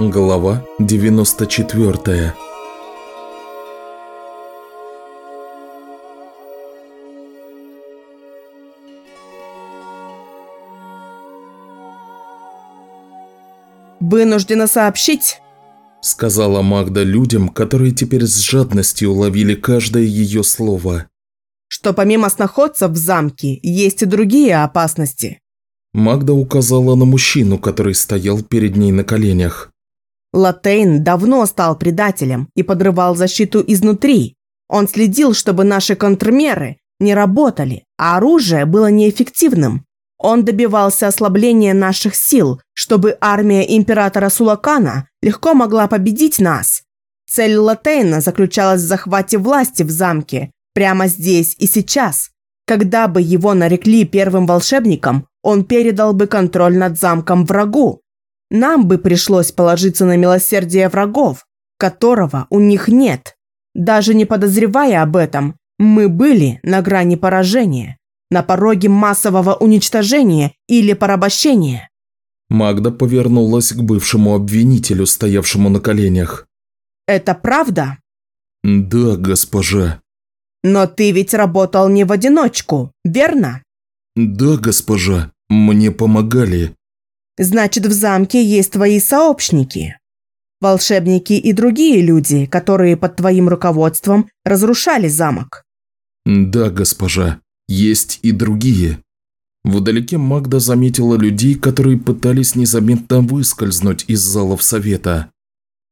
Глава 94 «Вынуждена сообщить», – сказала Магда людям, которые теперь с жадностью уловили каждое ее слово. «что помимо сноходцев в замке есть и другие опасности». Магда указала на мужчину, который стоял перед ней на коленях. Латейн давно стал предателем и подрывал защиту изнутри. Он следил, чтобы наши контрмеры не работали, а оружие было неэффективным. Он добивался ослабления наших сил, чтобы армия императора Сулакана легко могла победить нас. Цель Латейна заключалась в захвате власти в замке, прямо здесь и сейчас. Когда бы его нарекли первым волшебником, он передал бы контроль над замком врагу, нам бы пришлось положиться на милосердие врагов, которого у них нет. Даже не подозревая об этом, мы были на грани поражения, на пороге массового уничтожения или порабощения. Магда повернулась к бывшему обвинителю, стоявшему на коленях. «Это правда?» «Да, госпожа». «Но ты ведь работал не в одиночку, верно?» «Да, госпожа, мне помогали». Значит, в замке есть твои сообщники. Волшебники и другие люди, которые под твоим руководством разрушали замок. Да, госпожа, есть и другие. Вдалеке Магда заметила людей, которые пытались незаметно выскользнуть из залов совета.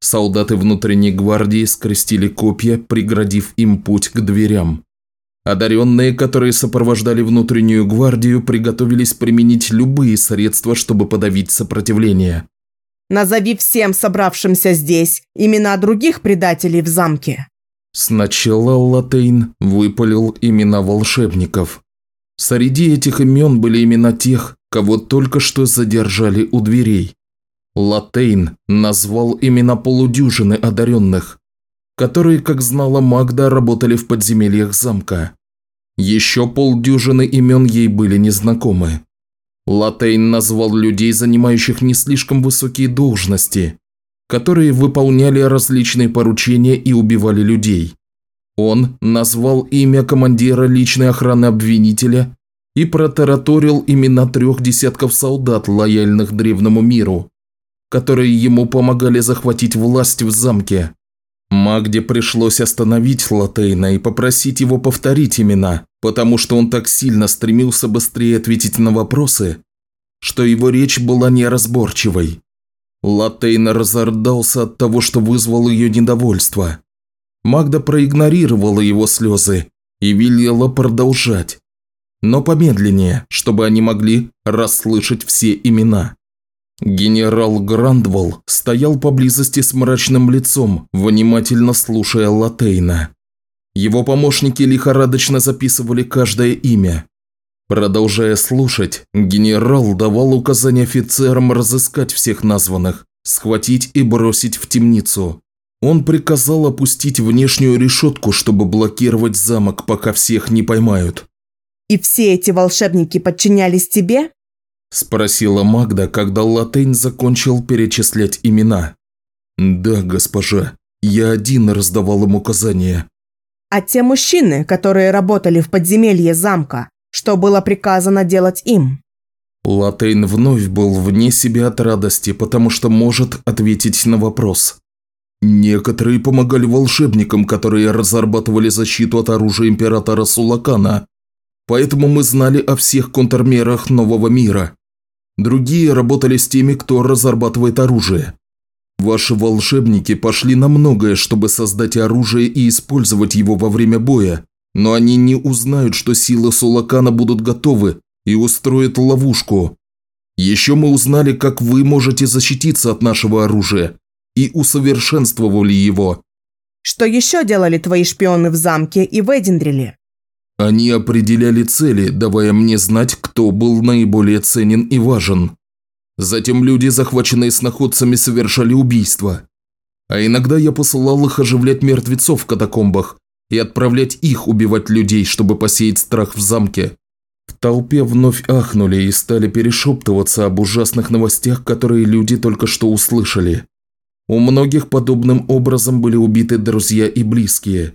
Солдаты внутренней гвардии скрестили копья, преградив им путь к дверям. Одаренные, которые сопровождали внутреннюю гвардию, приготовились применить любые средства, чтобы подавить сопротивление. «Назови всем собравшимся здесь имена других предателей в замке». Сначала Латейн выпалил имена волшебников. Среди этих имен были имена тех, кого только что задержали у дверей. Латейн назвал имена полудюжины одаренных, которые, как знала Магда, работали в подземельях замка. Еще полдюжины имен ей были незнакомы. Латейн назвал людей, занимающих не слишком высокие должности, которые выполняли различные поручения и убивали людей. Он назвал имя командира личной охраны обвинителя и протараторил имена трех десятков солдат, лояльных древнему миру, которые ему помогали захватить власть в замке. Магде пришлось остановить Латейна и попросить его повторить имена, потому что он так сильно стремился быстрее ответить на вопросы, что его речь была неразборчивой. Латейн разордался от того, что вызвал ее недовольство. Магда проигнорировала его слезы и велела продолжать, но помедленнее, чтобы они могли расслышать все имена. Генерал Грандвол стоял поблизости с мрачным лицом, внимательно слушая Латейна. Его помощники лихорадочно записывали каждое имя. Продолжая слушать, генерал давал указания офицерам разыскать всех названных, схватить и бросить в темницу. Он приказал опустить внешнюю решетку, чтобы блокировать замок, пока всех не поймают. «И все эти волшебники подчинялись тебе?» – спросила Магда, когда Латейн закончил перечислять имена. «Да, госпожа, я один раздавал им указания». «А те мужчины, которые работали в подземелье замка, что было приказано делать им?» Латейн вновь был вне себя от радости, потому что может ответить на вопрос. Некоторые помогали волшебникам, которые разрабатывали защиту от оружия императора Сулакана, поэтому мы знали о всех контрмерах нового мира. Другие работали с теми, кто разрабатывает оружие. Ваши волшебники пошли на многое, чтобы создать оружие и использовать его во время боя, но они не узнают, что силы Сулакана будут готовы и устроят ловушку. Еще мы узнали, как вы можете защититься от нашего оружия и усовершенствовали его. Что еще делали твои шпионы в замке и в Эдиндриле? Они определяли цели, давая мне знать, кто был наиболее ценен и важен. Затем люди, захваченные сноходцами, совершали убийства. А иногда я посылал их оживлять мертвецов в катакомбах и отправлять их убивать людей, чтобы посеять страх в замке. В толпе вновь ахнули и стали перешептываться об ужасных новостях, которые люди только что услышали. У многих подобным образом были убиты друзья и близкие.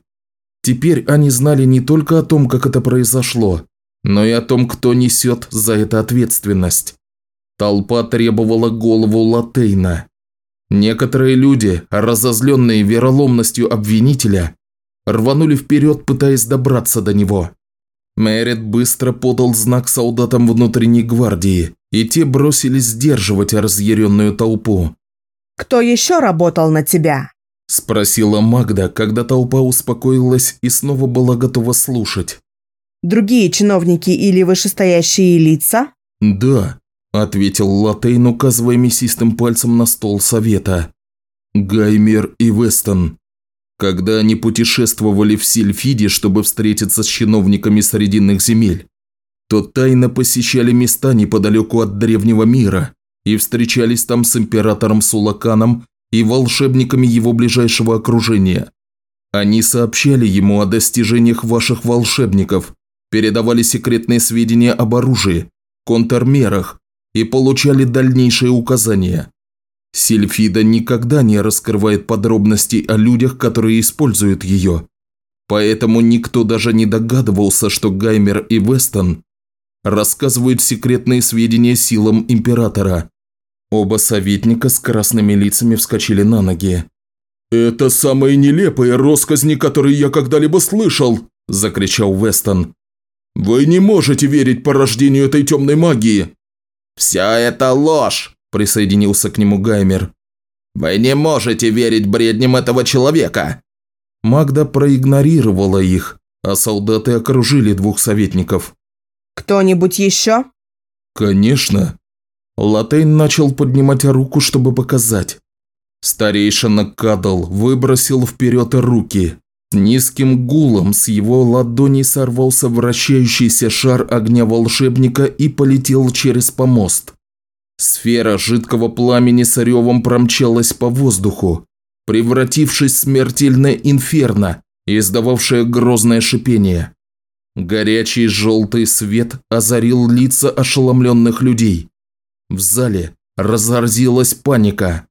Теперь они знали не только о том, как это произошло, но и о том, кто несет за это ответственность. Толпа требовала голову Латейна. Некоторые люди, разозленные вероломностью обвинителя, рванули вперед, пытаясь добраться до него. Мэрит быстро подал знак солдатам внутренней гвардии, и те бросились сдерживать разъяренную толпу. «Кто еще работал на тебя?» – спросила Магда, когда толпа успокоилась и снова была готова слушать. «Другие чиновники или вышестоящие лица?» «Да», – ответил Латейн, указывая мясистым пальцем на стол совета. «Гаймер и Вестон. Когда они путешествовали в Сильфиде, чтобы встретиться с чиновниками Срединных земель, то тайно посещали места неподалеку от Древнего мира и встречались там с императором Сулаканом и волшебниками его ближайшего окружения. Они сообщали ему о достижениях ваших волшебников, передавали секретные сведения об оружии, контрмерах и получали дальнейшие указания. Сильфида никогда не раскрывает подробностей о людях, которые используют ее. Поэтому никто даже не догадывался, что Гаймер и Вестон рассказывают секретные сведения силам Императора. Оба советника с красными лицами вскочили на ноги. «Это самые нелепые росказни, которые я когда-либо слышал!» – закричал Вестон. «Вы не можете верить порождению этой темной магии!» «Все это ложь!» Присоединился к нему Гаймер. «Вы не можете верить бредням этого человека!» Магда проигнорировала их, а солдаты окружили двух советников. «Кто-нибудь еще?» «Конечно». Латейн начал поднимать руку, чтобы показать. Старейшина Кадал выбросил вперед руки. Низким гулом с его ладоней сорвался вращающийся шар огня волшебника и полетел через помост. Сфера жидкого пламени с ревом промчалась по воздуху, превратившись в смертельное инферно, издававшее грозное шипение. Горячий желтый свет озарил лица ошеломленных людей. В зале разразилась паника.